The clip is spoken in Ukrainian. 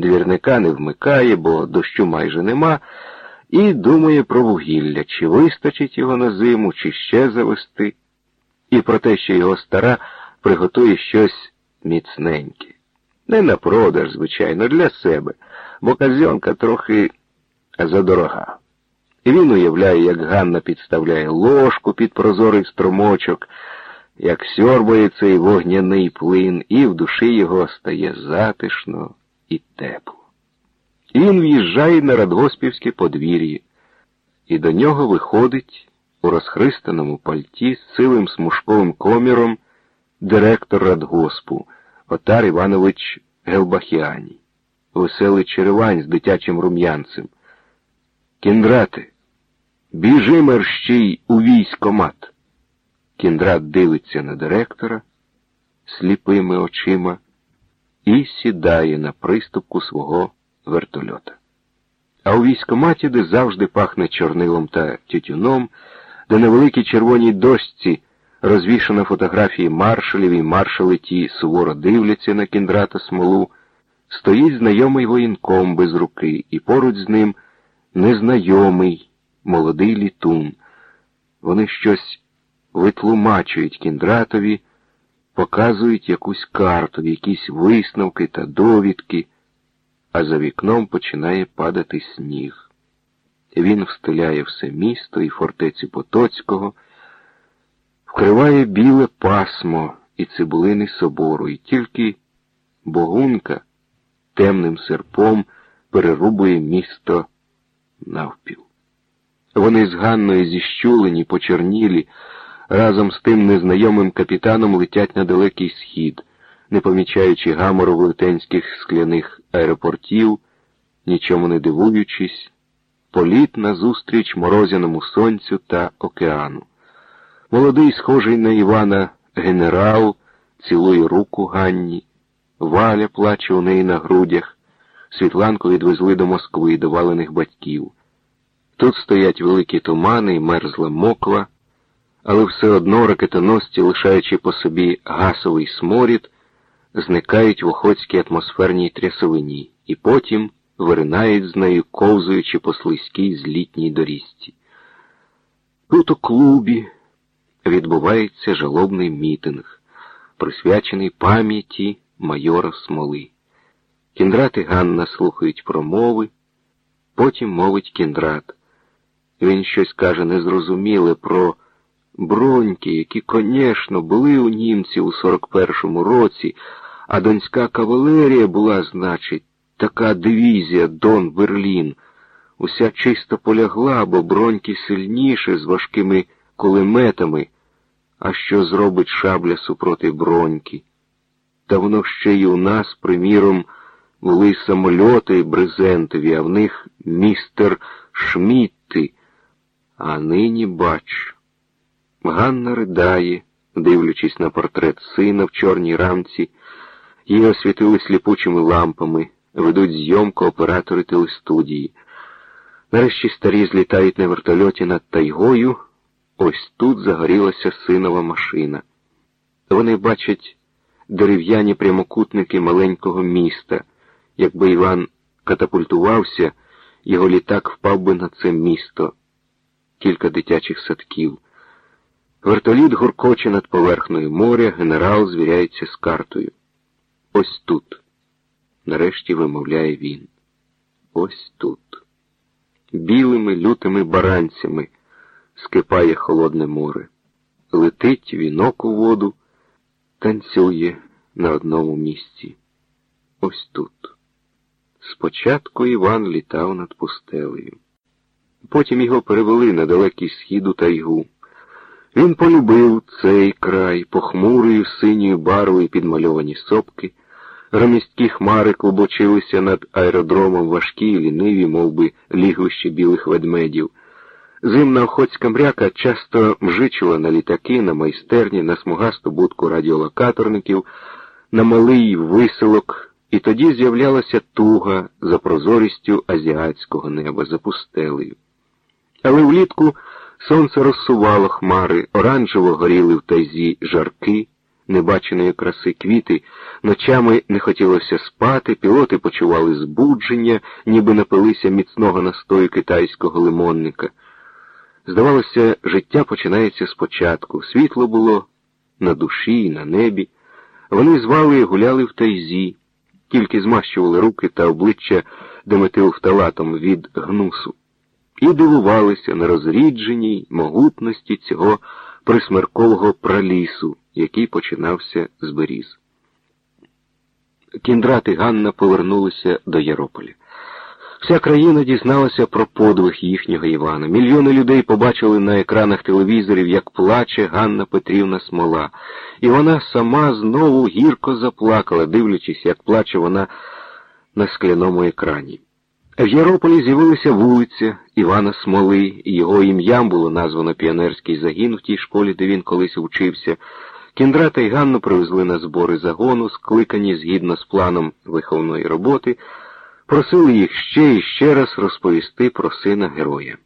Двірника не вмикає, бо дощу майже нема, і думає про вугілля, чи вистачить його на зиму, чи ще завести, і про те, що його стара приготує щось міцненьке. Не на продаж, звичайно, для себе, бо казьонка трохи задорога. І він уявляє, як Ганна підставляє ложку під прозорий струмочок, як сьорбає цей вогняний плин, і в душі його стає затишно і тепло. Він в'їжджає на радгоспівське подвір'я, і до нього виходить у розхристаному пальті з сивим смужковим коміром директор радгоспу Отар Іванович Гелбахіаній, веселий черевань з дитячим рум'янцем. Кіндрате, біжи мерщій у військомат. Кіндрат дивиться на директора сліпими очима і сідає на приступку свого вертольота. А у військоматі, де завжди пахне чорнилом та тютюном, де на великій червоній дошці розвішано фотографії маршалів і маршали ті суворо дивляться на кіндрата смолу, стоїть знайомий воєнком без руки, і поруч з ним незнайомий молодий літун. Вони щось витлумачують кіндратові, показують якусь карту, якісь висновки та довідки, а за вікном починає падати сніг. Він встиляє все місто і фортецю Потоцького, вкриває біле пасмо і цибулини собору, і тільки богунка темним серпом перерубує місто навпіл. Вони з Ганною зіщулені, почернілі, разом з тим незнайомим капітаном летять на далекий схід, не помічаючи гамору велетенських скляних аеропортів, нічому не дивуючись, політ назустріч морозяному сонцю та океану. Молодий, схожий на Івана генерал, цілує руку Ганні, Валя плаче у неї на грудях. Світланку відвезли до Москви, до валених батьків. Тут стоять великі тумани мерзла моква, але все одно ракетоносці, лишаючи по собі гасовий сморід, зникають в охотській атмосферній трясовині і потім виринають з нею, ковзуючи по слизькій злітній доріжці. Тут у клубі відбувається жалобний мітинг, присвячений пам'яті майора Смоли. Кіндрат і Ганна слухають промови, потім мовить кіндрат. Він щось каже незрозуміле про броньки, які, конечно, були у німців у 41-му році, а донська кавалерія була, значить, така дивізія Дон Берлін. Уся чисто полягла, бо броньки сильніше з важкими кулеметами. А що зробить шабля супроти броньки? Та воно ще й у нас, приміром, були самольоти брезентові, а в них містер Шмітти. А нині бач. Ганна ридає, дивлячись на портрет сина в чорній рамці, її освітили сліпучими лампами, ведуть зйомку оператори телестудії. Нарешті старі злітають на вертольоті над тайгою. Ось тут загорілася синова машина. Вони бачать дерев'яні прямокутники маленького міста. Якби Іван катапультувався, його літак впав би на це місто, кілька дитячих садків. Вертоліт гуркоче над поверхнею моря, генерал звіряється з картою. Ось тут. Нарешті вимовляє він. Ось тут. Білими лютими баранцями скипає холодне море. Летить вінок у воду, танцює на одному місці. Ось тут. Спочатку Іван літав над пустелею. Потім його перевели на далекий схід у тайгу. Він полюбив цей край, похмурою синьою барвою підмальовані сопки, громісткі хмари клубочилися над аеродромом важкі і ліниві, мов би, лігвище білих ведмедів. Зимна охотська мряка часто мжичила на літаки, на майстерні, на смугасту будку радіолокаторників, на малий виселок, і тоді з'являлася туга за прозорістю азіатського неба, за пустелею. Але влітку сонце розсувало хмари, оранжево горіли в тайзі жарки, небаченої краси квіти, ночами не хотілося спати, пілоти почували збудження, ніби напилися міцного настою китайського лимонника. Здавалося, життя починається спочатку. Світло було на душі і на небі. Вони звали і гуляли в тайзі, тільки змащували руки та обличчя деметилфталатом від гнусу, і дивувалися на розрідженій могутності цього присмеркового пралісу, який починався з беріз. Кіндрат і Ганна повернулися до Ярополя. Вся країна дізналася про подвиг їхнього Івана. Мільйони людей побачили на екранах телевізорів, як плаче Ганна Петрівна Смола, і вона сама знову гірко заплакала, дивлячись, як плаче вона на скляному екрані. В Ярополі з'явилася вулиця Івана Смоли, і його ім'ям було названо піонерський загін в тій школі, де він колись вчився. Кіндрата і Ганну привезли на збори загону, скликані згідно з планом виховної роботи, просили їх ще і ще раз розповісти про сина героя.